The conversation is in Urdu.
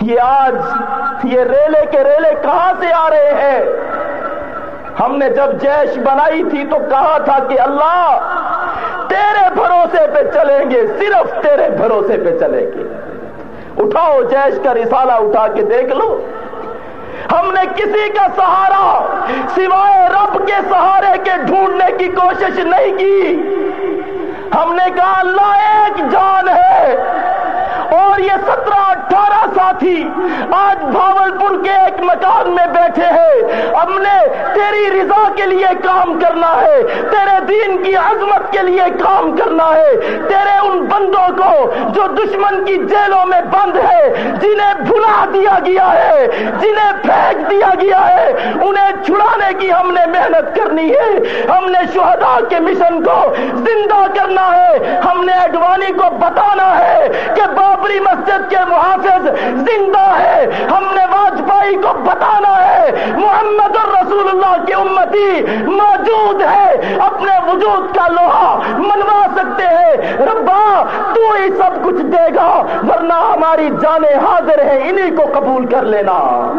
یہ آج یہ ریلے کے ریلے کہاں سے آ رہے ہیں؟ ہم نے جب جیش بنائی تھی تو کہا تھا کہ اللہ، تیرے بھروسے پہ چلیں گے، صرف تیرے بھروسے پہ چلیں گے۔ اٹھاؤ جیش کا رسالہ اٹھا کے دیکھ لو۔ ہم نے کسی کا سہارا سوائے رب کے سہارے کے ڈھونڈنے کی کوشش نہیں کی۔ ہم نے کہا، اللہ ایک ساتھی، آج بھاول پور کے ایک مکان میں بیٹھے ہیں۔ ہم نے تیری رضا کے لیے کام کرنا ہے، تیرے دین کی عظمت کے لیے کام کرنا ہے۔ تیرے ان بندوں کو جو دشمن کی جیلوں میں بند ہے، جنہیں بھلا دیا گیا ہے، جنہیں پھینک دیا گیا ہے۔ انہیں چھڑانے کی ہم نے محنت کرنی ہے۔ ہم نے شہداء کے مشن کو زندہ کرنا ہے۔ ہم نے اڈوانی کو بتانا ہے۔ کہ مسجد کے محافظ زندہ ہے۔ ہم نے واجپائی کو بتانا ہے۔ محمد الرسول اللہ کی امتی موجود ہے۔ اپنے وجود کا لوہا منوا سکتے ہیں۔ ربا، تو ہی سب کچھ دے گا، ورنہ ہماری جانیں حاضر ہیں، انہی کو قبول کر لینا۔